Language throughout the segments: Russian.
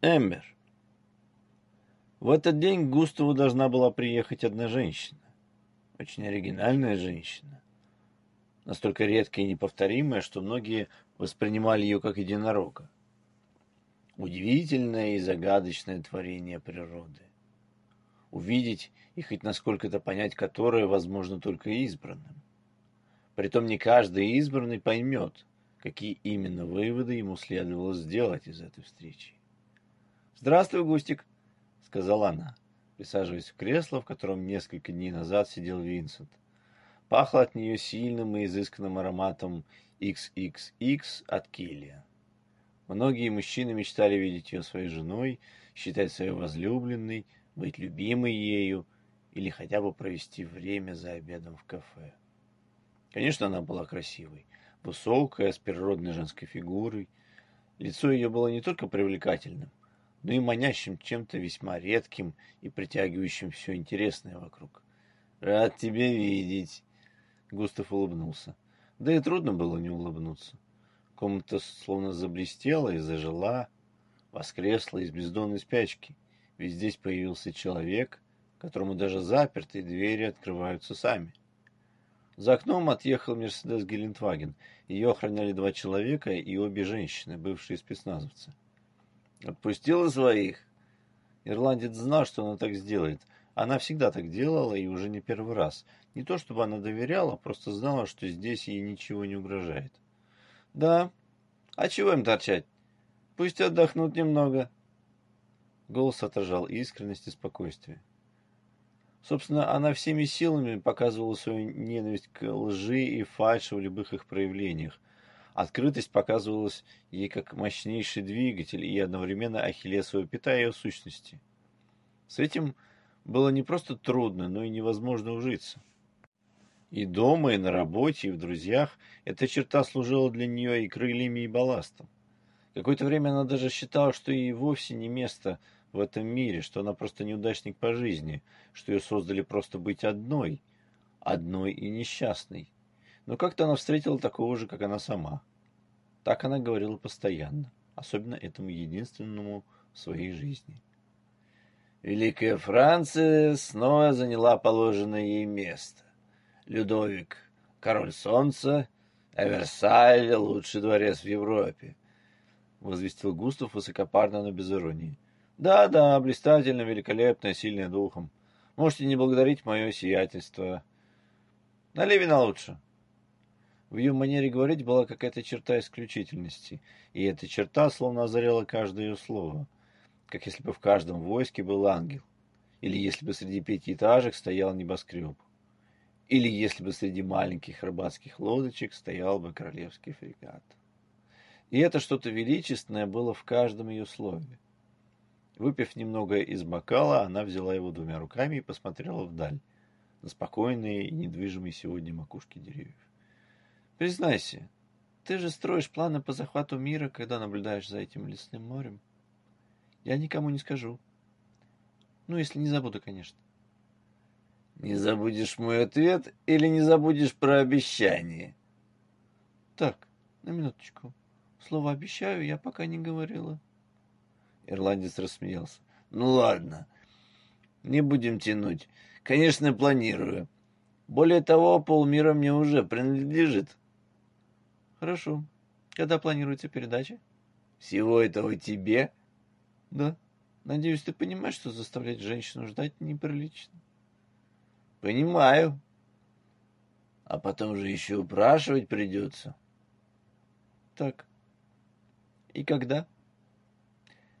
Эмбер. В этот день к Густаву должна была приехать одна женщина. Очень оригинальная женщина. Настолько редкая и неповторимая, что многие воспринимали ее как единорога. Удивительное и загадочное творение природы. Увидеть и хоть насколько-то понять которое возможно только избранным. Притом не каждый избранный поймет, какие именно выводы ему следовало сделать из этой встречи. «Здравствуй, Густик», — сказала она, присаживаясь в кресло, в котором несколько дней назад сидел Винсент. Пахло от нее сильным и изысканным ароматом XXX от Килия. Многие мужчины мечтали видеть ее своей женой, считать своей возлюбленной, быть любимой ею или хотя бы провести время за обедом в кафе. Конечно, она была красивой, высокая, с природной женской фигурой. Лицо ее было не только привлекательным, но и манящим чем-то весьма редким и притягивающим все интересное вокруг. «Рад тебя видеть!» Густав улыбнулся. Да и трудно было не улыбнуться. Комната словно заблестела и зажила, воскресла из бездонной спячки. Ведь здесь появился человек, которому даже запертые двери открываются сами. За окном отъехал Мерседес Гелендваген. Ее охраняли два человека и обе женщины, бывшие спецназовцы. Отпустила своих. Ирландец знал, что она так сделает. Она всегда так делала и уже не первый раз. Не то чтобы она доверяла, просто знала, что здесь ей ничего не угрожает. Да. А чего им торчать? Пусть отдохнут немного. Голос отражал искренность и спокойствие. Собственно, она всеми силами показывала свою ненависть к лжи и фальши в любых их проявлениях. Открытость показывалась ей как мощнейший двигатель и одновременно ахиллесова пята ее сущности. С этим было не просто трудно, но и невозможно ужиться. И дома, и на работе, и в друзьях эта черта служила для нее и крыльями, и балластом. Какое-то время она даже считала, что ей вовсе не место в этом мире, что она просто неудачник по жизни, что ее создали просто быть одной, одной и несчастной. Но как-то она встретила такого же, как она сама. Так она говорила постоянно, особенно этому единственному в своей жизни. Великая Франция снова заняла положенное ей место. Людовик – король солнца, а Версаль – лучший дворец в Европе, – возвестил Густав высокопарно, но без иронии. Да-да, блистательно, великолепно, сильный духом. Можете не благодарить мое сиятельство. Налей вина лучше. В ее манере говорить была какая-то черта исключительности, и эта черта словно озаряла каждое ее слово, как если бы в каждом войске был ангел, или если бы среди пятиэтажек стоял небоскреб, или если бы среди маленьких рыбацких лодочек стоял бы королевский фрегат. И это что-то величественное было в каждом ее слове. Выпив немного из бокала, она взяла его двумя руками и посмотрела вдаль, на спокойные и недвижимые сегодня макушки деревьев. Признайся, ты же строишь планы по захвату мира, когда наблюдаешь за этим лесным морем. Я никому не скажу. Ну, если не забуду, конечно. Не забудешь мой ответ или не забудешь про обещание? Так, на минуточку. Слово «обещаю» я пока не говорила. Ирландец рассмеялся. Ну ладно, не будем тянуть. Конечно, планирую. Более того, полмира мне уже принадлежит. Хорошо. Когда планируется передача? Всего этого тебе? Да. Надеюсь, ты понимаешь, что заставлять женщину ждать неприлично. Понимаю. А потом же еще упрашивать придется. Так. И когда?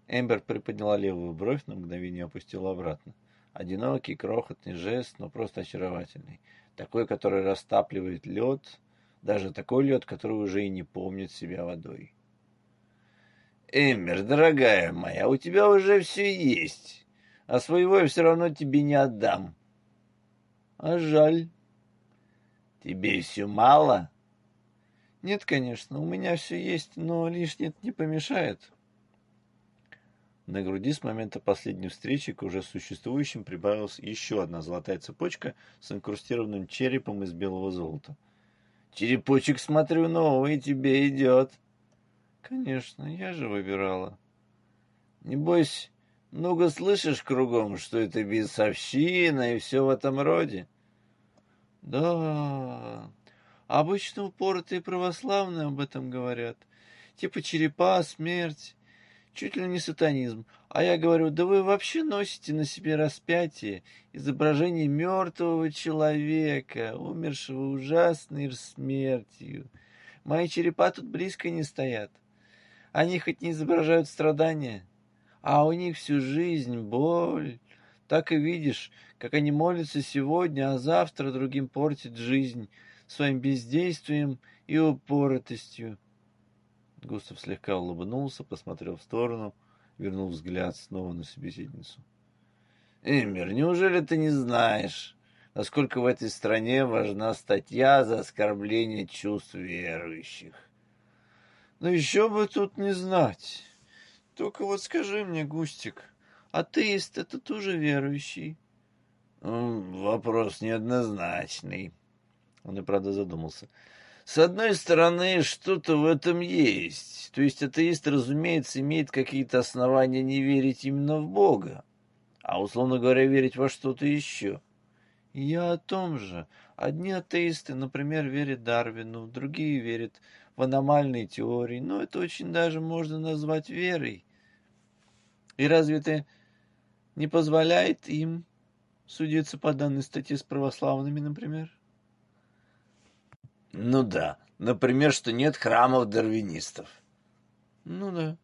Эмбер приподняла левую бровь, на мгновение опустила обратно. Одинокий, крохотный жест, но просто очаровательный. Такой, который растапливает лед, даже такой лед, который уже и не помнит себя водой. Эмбер, дорогая моя, у тебя уже все есть, а своего я все равно тебе не отдам. А жаль. Тебе все мало? Нет, конечно, у меня все есть, но лишнее не помешает. На груди с момента последней встречи к уже существующим прибавилась еще одна золотая цепочка с инкрустированным черепом из белого золота. «Черепочек, смотрю, новый тебе идет». «Конечно, я же выбирала». Небось, много слышишь кругом, что это бесовщина и все в этом роде? Да, обычно упоротые православные об этом говорят. Типа черепа, смерть, чуть ли не сатанизм. А я говорю, да вы вообще носите на себе распятие, изображение мертвого человека, умершего ужасной смертью. Мои черепа тут близко не стоят. Они хоть не изображают страдания, а у них всю жизнь боль. Так и видишь, как они молятся сегодня, а завтра другим портят жизнь своим бездействием и упоротостью. Густав слегка улыбнулся, посмотрел в сторону, вернул взгляд снова на собеседницу. «Эмир, неужели ты не знаешь, насколько в этой стране важна статья за оскорбление чувств верующих?» «Ну еще бы тут не знать. Только вот скажи мне, Густик, атеист — это тоже верующий?» «Вопрос неоднозначный». Он и правда задумался. С одной стороны, что-то в этом есть. То есть атеист, разумеется, имеет какие-то основания не верить именно в Бога, а, условно говоря, верить во что-то еще. Я о том же. Одни атеисты, например, верят Дарвину, другие верят в аномальные теории, но это очень даже можно назвать верой. И разве это не позволяет им судиться по данной статье с православными, например? Ну да, например, что нет храмов дарвинистов. Ну да.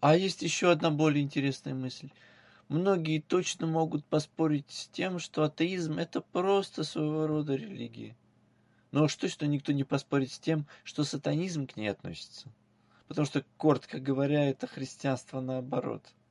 А есть еще одна более интересная мысль. Многие точно могут поспорить с тем, что атеизм – это просто своего рода религия. Но уж точно никто не поспорит с тем, что сатанизм к ней относится. Потому что, коротко говоря, это христианство наоборот –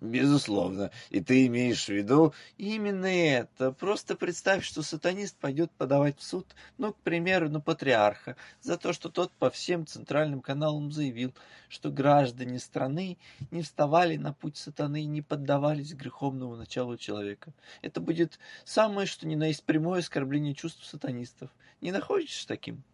Безусловно. И ты имеешь в виду... Именно это. Просто представь, что сатанист пойдет подавать в суд, ну, к примеру, на патриарха, за то, что тот по всем центральным каналам заявил, что граждане страны не вставали на путь сатаны и не поддавались греховному началу человека. Это будет самое, что ни на есть прямое оскорбление чувств сатанистов. Не находишь таким?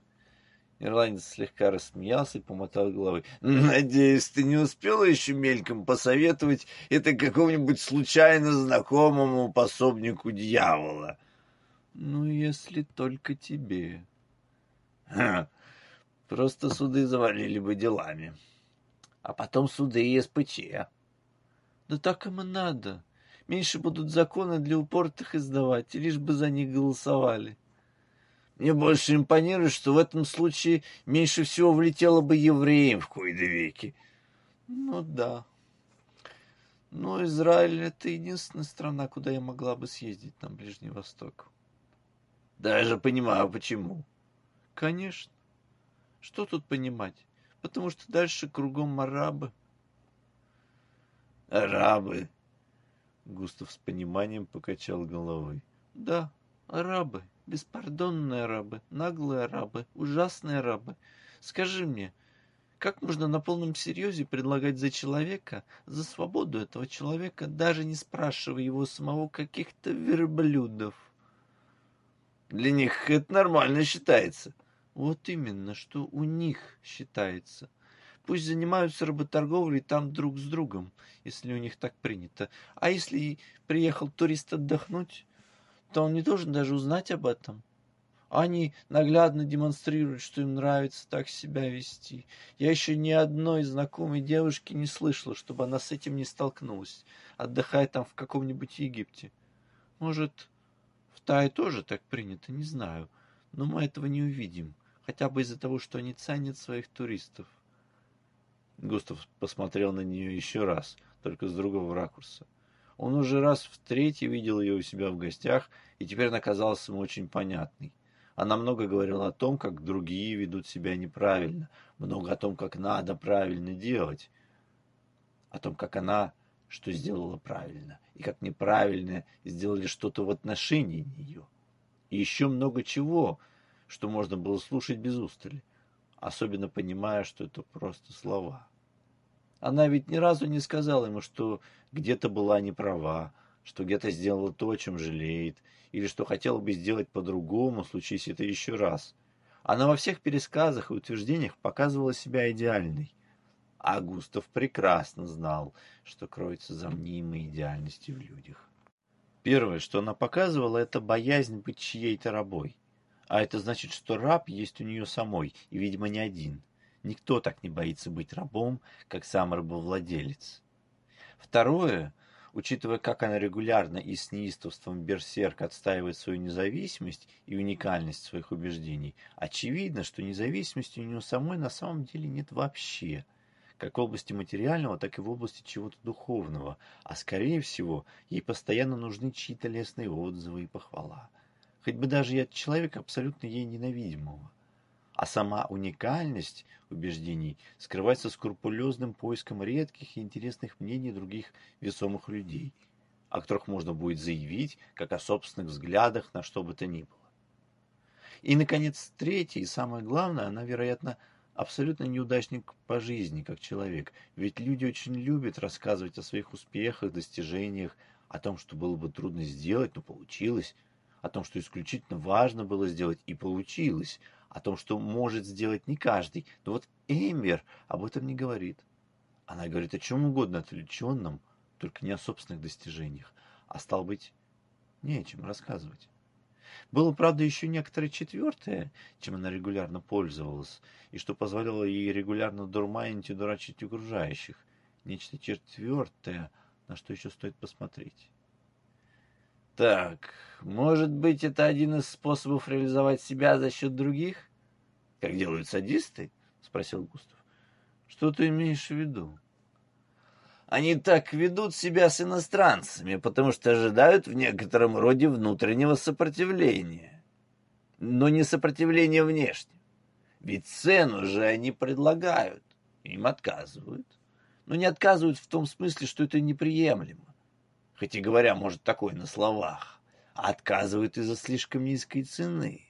Ирландец слегка рассмеялся и помотал головой. «Надеюсь, ты не успела еще мельком посоветовать это какому-нибудь случайно знакомому пособнику дьявола?» «Ну, если только тебе». Ха, просто суды завалили бы делами. А потом суды и СПЧ. Да так им и надо. Меньше будут законы для упортых издавать, лишь бы за них голосовали. Мне больше импонирует, что в этом случае меньше всего влетело бы евреям в кои-то веки. Ну да. Но Израиль — это единственная страна, куда я могла бы съездить на Ближний Восток. Даже понимаю, почему. Конечно. Что тут понимать? Потому что дальше кругом арабы. Арабы? Густав с пониманием покачал головой. Да, арабы беспардонные арабы, наглые арабы, ужасные арабы. Скажи мне, как можно на полном серьезе предлагать за человека, за свободу этого человека, даже не спрашивая его самого каких-то верблюдов? Для них это нормально считается. Вот именно, что у них считается. Пусть занимаются работорговлей там друг с другом, если у них так принято. А если приехал турист отдохнуть, то он не должен даже узнать об этом. Они наглядно демонстрируют, что им нравится так себя вести. Я еще ни одной знакомой девушки не слышала, чтобы она с этим не столкнулась, отдыхая там в каком-нибудь Египте. Может, в Тае тоже так принято, не знаю. Но мы этого не увидим, хотя бы из-за того, что они ценят своих туристов. Густав посмотрел на нее еще раз, только с другого ракурса. Он уже раз в третий видел ее у себя в гостях, и теперь она казалась ему очень понятной. Она много говорила о том, как другие ведут себя неправильно, много о том, как надо правильно делать, о том, как она что сделала правильно, и как неправильно сделали что-то в отношении нее. И еще много чего, что можно было слушать без устали, особенно понимая, что это просто слова. Она ведь ни разу не сказала ему, что где-то была не права, что где-то сделала то, о чем жалеет, или что хотела бы сделать по-другому, случись это еще раз. Она во всех пересказах и утверждениях показывала себя идеальной. А Густав прекрасно знал, что кроется за мнимой идеальностью в людях. Первое, что она показывала, это боязнь быть чьей-то рабой. А это значит, что раб есть у нее самой, и, видимо, не один. Никто так не боится быть рабом, как сам рабовладелец. Второе, учитывая, как она регулярно и с неистовством берсерк отстаивает свою независимость и уникальность своих убеждений, очевидно, что независимости у нее самой на самом деле нет вообще как в области материального, так и в области чего-то духовного, а скорее всего, ей постоянно нужны чьи-то лестные отзывы и похвала. Хоть бы даже и от человека абсолютно ей ненавидимого. А сама уникальность убеждений скрывается скрупулезным поиском редких и интересных мнений других весомых людей, о которых можно будет заявить, как о собственных взглядах на что бы то ни было. И, наконец, третье и самое главное, она, вероятно, абсолютно неудачник по жизни, как человек. Ведь люди очень любят рассказывать о своих успехах, достижениях, о том, что было бы трудно сделать, но получилось, о том, что исключительно важно было сделать и получилось, о том, что может сделать не каждый. Но вот Эмбер об этом не говорит. Она говорит о чем угодно отвлеченном, только не о собственных достижениях, а стал быть, не о чем рассказывать. Было, правда, еще некоторое четвертое, чем она регулярно пользовалась, и что позволяло ей регулярно дурманить и дурачить окружающих. Нечто четвертое, на что еще стоит посмотреть. Так, может быть, это один из способов реализовать себя за счет других? Как делают садисты? Спросил Густав. Что ты имеешь в виду? Они так ведут себя с иностранцами, потому что ожидают в некотором роде внутреннего сопротивления. Но не сопротивления внешнего. Ведь цену же они предлагают, им отказывают. Но не отказывают в том смысле, что это неприемлемо. Хоть и говоря, может, такое на словах, а отказывают из-за слишком низкой цены.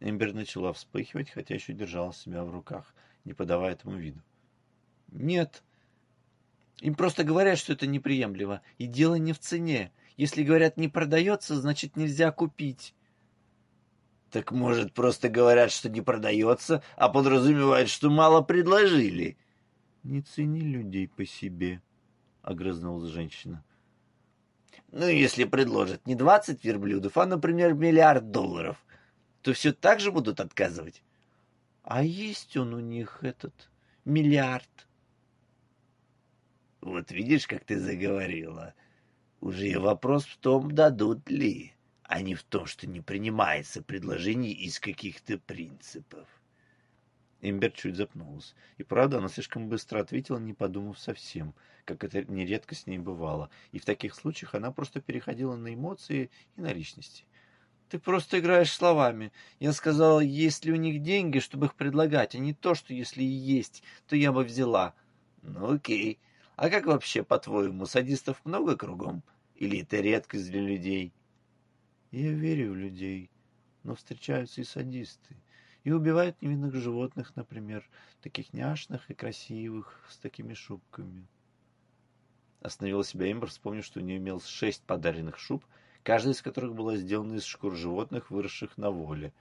Эмбер начала вспыхивать, хотя еще держала себя в руках, не подавая этому виду. «Нет», им просто говорят, что это неприемлемо. И дело не в цене. Если говорят «не продается», значит нельзя купить. Так может, просто говорят, что не продается, а подразумевают, что мало предложили? Не цени людей по себе, — огрызнулась женщина. Ну, если предложат не двадцать верблюдов, а, например, миллиард долларов, то все так же будут отказывать. А есть он у них, этот миллиард? Вот видишь, как ты заговорила. Уже вопрос в том, дадут ли, а не в том, что не принимается предложение из каких-то принципов. Эмбер чуть запнулась. И правда, она слишком быстро ответила, не подумав совсем, как это нередко с ней бывало. И в таких случаях она просто переходила на эмоции и на личности. Ты просто играешь словами. Я сказала, есть ли у них деньги, чтобы их предлагать, а не то, что если и есть, то я бы взяла. Ну окей, а как вообще, по-твоему, садистов много кругом? Или это редкость для людей? Я верю в людей, но встречаются и садисты. И убивают невинных животных, например, таких няшных и красивых, с такими шубками. Остановила себя Эмбер, вспомнив, что у нее имелось шесть подаренных шуб, каждая из которых была сделана из шкур животных, выросших на воле.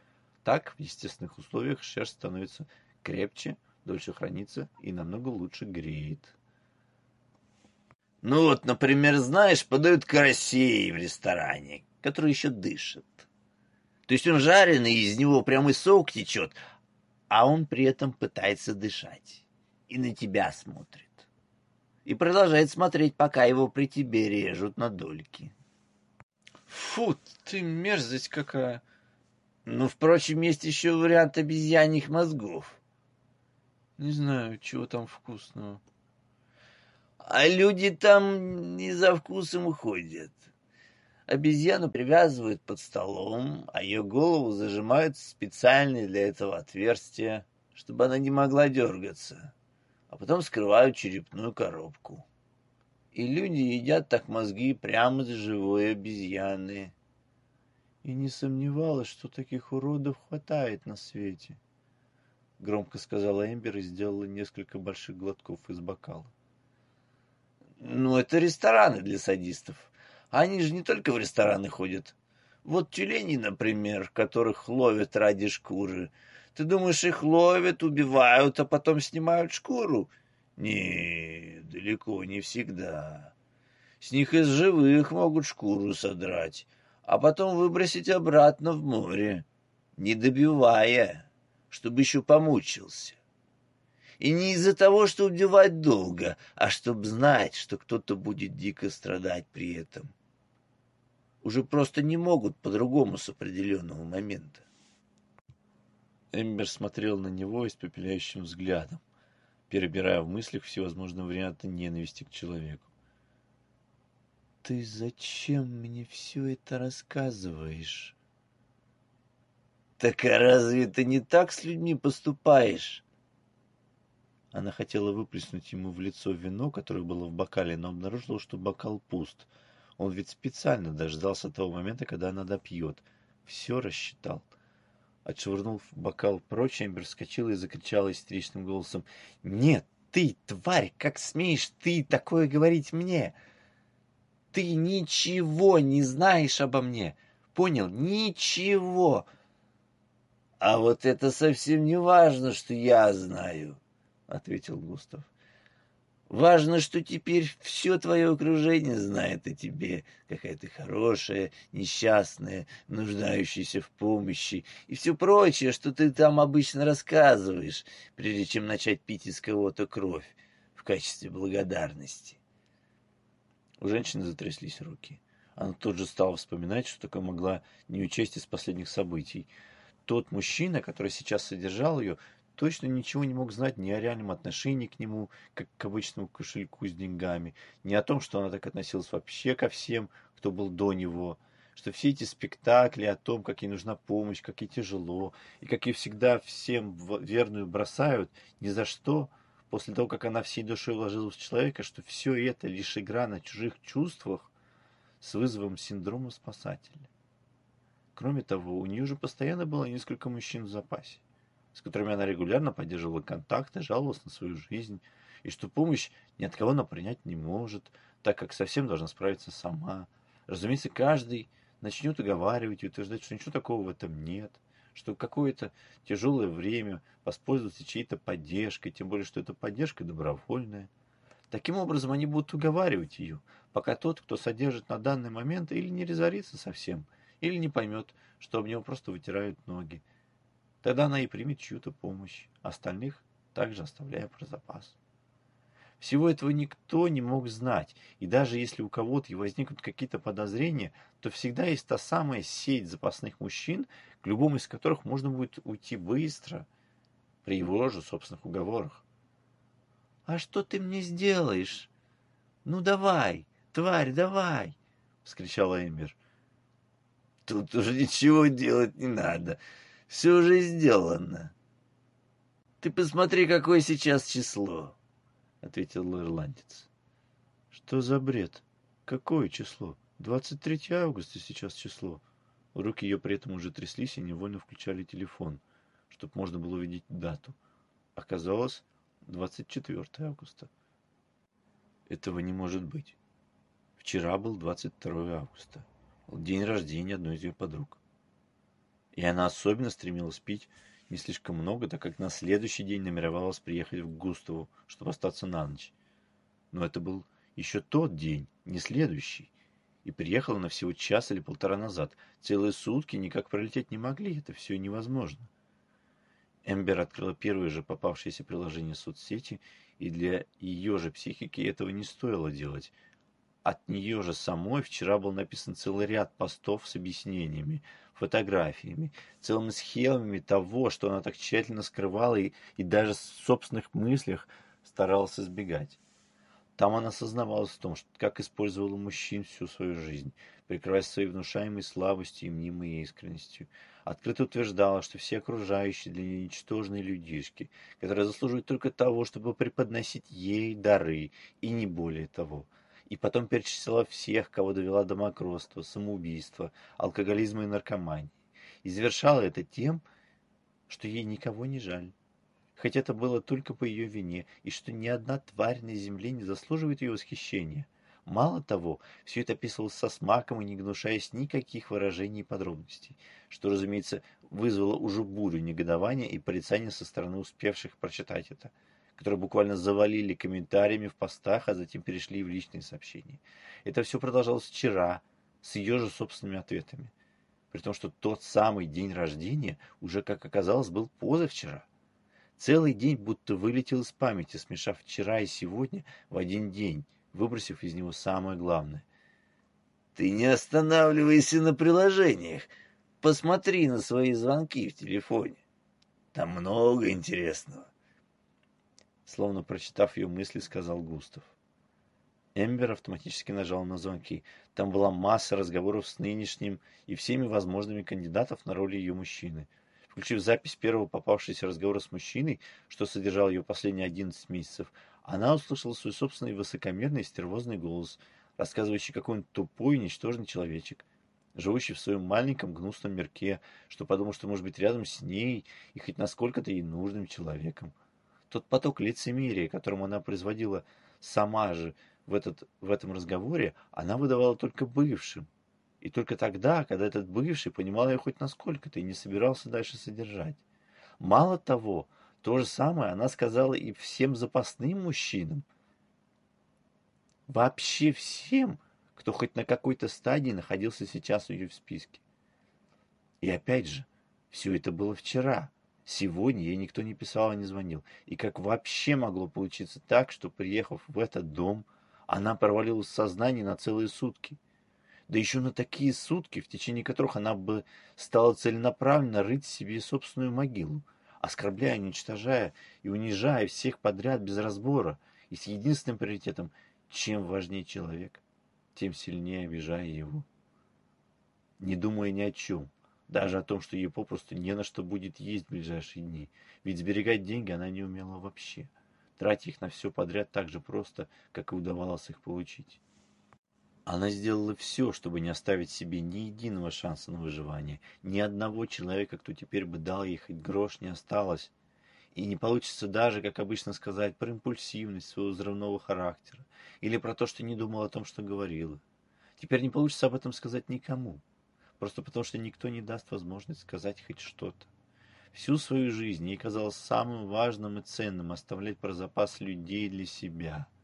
Так, в естественных условиях, шерсть становится крепче, дольше хранится и намного лучше греет. Ну вот, например, знаешь, подают карасей в ресторане, который еще дышит. То есть он жареный, из него прямой сок течет, а он при этом пытается дышать и на тебя смотрит. И продолжает смотреть, пока его при тебе режут на дольки. Фу, ты мерзость какая. Ну, впрочем, есть еще вариант обезьяньих мозгов. Не знаю, чего там вкусного. А люди там не за вкусом ходят. Обезьяну привязывают под столом, а ее голову зажимают в специальное для этого отверстие, чтобы она не могла дергаться, а потом скрывают черепную коробку. И люди едят так мозги прямо с живой обезьяны. И не сомневалась, что таких уродов хватает на свете. Громко сказала Эмбер и сделала несколько больших глотков из бокала. Ну, это рестораны для садистов. Они же не только в рестораны ходят. Вот тюлени, например, которых ловят ради шкуры, Ты думаешь, их ловят, убивают, а потом снимают шкуру? Не, далеко не всегда. С них из живых могут шкуру содрать, а потом выбросить обратно в море, не добивая, чтобы еще помучился. И не из-за того, что убивать долго, а чтобы знать, что кто-то будет дико страдать при этом. Уже просто не могут по-другому с определенного момента. Эмбер смотрел на него испепеляющим взглядом, перебирая в мыслях всевозможные варианты ненависти к человеку. «Ты зачем мне все это рассказываешь?» «Так а разве ты не так с людьми поступаешь?» Она хотела выплеснуть ему в лицо вино, которое было в бокале, но обнаружила, что бокал пуст. Он ведь специально дождался того момента, когда она допьет. Все рассчитал. Отшвырнув бокал прочь, Эмбер вскочила и закричала истеричным голосом. «Нет, ты, тварь, как смеешь ты такое говорить мне? Ты ничего не знаешь обо мне, понял? Ничего!» «А вот это совсем не важно, что я знаю», — ответил Густав. Важно, что теперь все твое окружение знает о тебе, какая ты хорошая, несчастная, нуждающаяся в помощи и все прочее, что ты там обычно рассказываешь, прежде чем начать пить из кого-то кровь в качестве благодарности. У женщины затряслись руки. Она тут же стала вспоминать, что такое могла не учесть из последних событий. Тот мужчина, который сейчас содержал ее, точно ничего не мог знать ни о реальном отношении к нему, как к обычному кошельку с деньгами, ни о том, что она так относилась вообще ко всем, кто был до него, что все эти спектакли о том, как ей нужна помощь, как ей тяжело, и как ей всегда всем верную бросают, ни за что, после того, как она всей душой вложилась в человека, что все это лишь игра на чужих чувствах с вызовом синдрома спасателя. Кроме того, у нее же постоянно было несколько мужчин в запасе с которыми она регулярно поддерживала контакты, жаловалась на свою жизнь, и что помощь ни от кого она принять не может, так как совсем должна справиться сама. Разумеется, каждый начнет уговаривать и утверждать, что ничего такого в этом нет, что какое-то тяжелое время воспользоваться чьей-то поддержкой, тем более, что эта поддержка добровольная. Таким образом, они будут уговаривать ее, пока тот, кто содержит на данный момент, или не разорится совсем, или не поймет, что об него просто вытирают ноги, Тогда она и примет чью-то помощь, остальных также оставляя про запас. Всего этого никто не мог знать, и даже если у кого-то и возникнут какие-то подозрения, то всегда есть та самая сеть запасных мужчин, к любому из которых можно будет уйти быстро, при его же собственных уговорах. «А что ты мне сделаешь? Ну давай, тварь, давай!» — вскричала Эмбер. «Тут уже ничего делать не надо. Все уже сделано. Ты посмотри, какое сейчас число, — ответил ирландец. Что за бред? Какое число? 23 августа сейчас число. Руки ее при этом уже тряслись и невольно включали телефон, чтобы можно было увидеть дату. Оказалось, 24 августа. Этого не может быть. Вчера был 22 августа, день рождения одной из ее подруг. И она особенно стремилась пить не слишком много, так как на следующий день намеревалась приехать в Густаву, чтобы остаться на ночь. Но это был еще тот день, не следующий. И приехала она всего час или полтора назад. Целые сутки никак пролететь не могли, это все невозможно. Эмбер открыла первое же попавшееся приложение соцсети, и для ее же психики этого не стоило делать. От нее же самой вчера был написан целый ряд постов с объяснениями, фотографиями, целыми схемами того, что она так тщательно скрывала и, и даже в собственных мыслях старалась избегать. Там она осознавалась в том, что, как использовала мужчин всю свою жизнь, прикрываясь своей внушаемой слабостью и мнимой искренностью. Открыто утверждала, что все окружающие для нее ничтожные людишки, которые заслуживают только того, чтобы преподносить ей дары, и не более того – и потом перечислила всех, кого довела до макротства, самоубийства, алкоголизма и наркомании. И завершала это тем, что ей никого не жаль. Хоть это было только по ее вине, и что ни одна тварь на земле не заслуживает ее восхищения. Мало того, все это описывалось со смаком и не гнушаясь никаких выражений и подробностей, что, разумеется, вызвало уже бурю негодования и порицания со стороны успевших прочитать это, которые буквально завалили комментариями в постах, а затем перешли в личные сообщения. Это все продолжалось вчера, с ее же собственными ответами. При том, что тот самый день рождения уже, как оказалось, был позавчера. Целый день будто вылетел из памяти, смешав вчера и сегодня в один день, выбросив из него самое главное. «Ты не останавливайся на приложениях. Посмотри на свои звонки в телефоне. Там много интересного». Словно прочитав ее мысли, сказал Густав. Эмбер автоматически нажал на звонки. Там была масса разговоров с нынешним и всеми возможными кандидатов на роли ее мужчины. Включив запись первого попавшегося разговора с мужчиной, что содержал ее последние 11 месяцев, она услышала свой собственный высокомерный стервозный голос, рассказывающий, какой он тупой и ничтожный человечек, живущий в своем маленьком гнусном мирке, что подумал, что может быть рядом с ней и хоть насколько-то ей нужным человеком. Тот поток лицемерия, которым она производила сама же в, этот, в этом разговоре, она выдавала только бывшим. И только тогда, когда этот бывший понимал ее хоть насколько-то и не собирался дальше содержать. Мало того, то же самое она сказала и всем запасным мужчинам. Вообще всем, кто хоть на какой-то стадии находился сейчас у нее в списке. И опять же, все это было вчера. Сегодня ей никто не писал и не звонил. И как вообще могло получиться так, что, приехав в этот дом, она провалилась в сознание на целые сутки? Да еще на такие сутки, в течение которых она бы стала целенаправленно рыть себе собственную могилу – оскорбляя, уничтожая и унижая всех подряд без разбора, и с единственным приоритетом, чем важнее человек, тем сильнее обижая его. Не думая ни о чем, даже о том, что ей попросту не на что будет есть в ближайшие дни, ведь сберегать деньги она не умела вообще, тратить их на все подряд так же просто, как и удавалось их получить. Она сделала все, чтобы не оставить себе ни единого шанса на выживание. Ни одного человека, кто теперь бы дал ей хоть грош, не осталось. И не получится даже, как обычно сказать, про импульсивность своего взрывного характера. Или про то, что не думала о том, что говорила. Теперь не получится об этом сказать никому. Просто потому, что никто не даст возможность сказать хоть что-то. Всю свою жизнь ей казалось самым важным и ценным оставлять про запас людей для себя –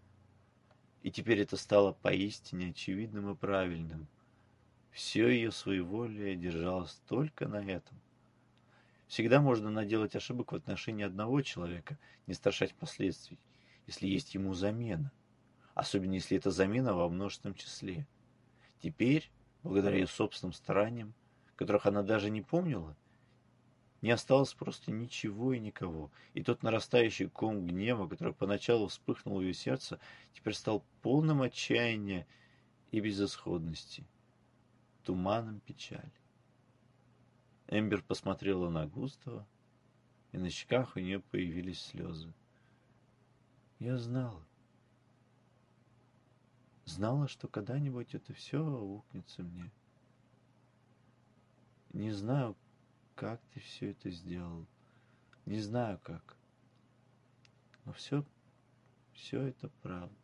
и теперь это стало поистине очевидным и правильным. Все ее своеволие держалось только на этом. Всегда можно наделать ошибок в отношении одного человека, не страшать последствий, если есть ему замена. Особенно если это замена во множественном числе. Теперь, благодаря ее собственным стараниям, которых она даже не помнила, не осталось просто ничего и никого, и тот нарастающий ком гнева, который поначалу вспыхнул в ее сердце, теперь стал полным отчаяния и безысходности, туманом печали. Эмбер посмотрела на Густава, и на щеках у нее появились слезы. Я знала. Знала, что когда-нибудь это все аукнется мне. Не знаю, как ты все это сделал. Не знаю как. Но все, все это правда.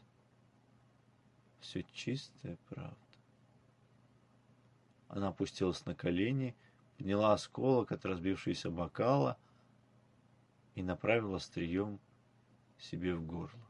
Все чистая правда. Она опустилась на колени, подняла осколок от разбившегося бокала и направила острием себе в горло.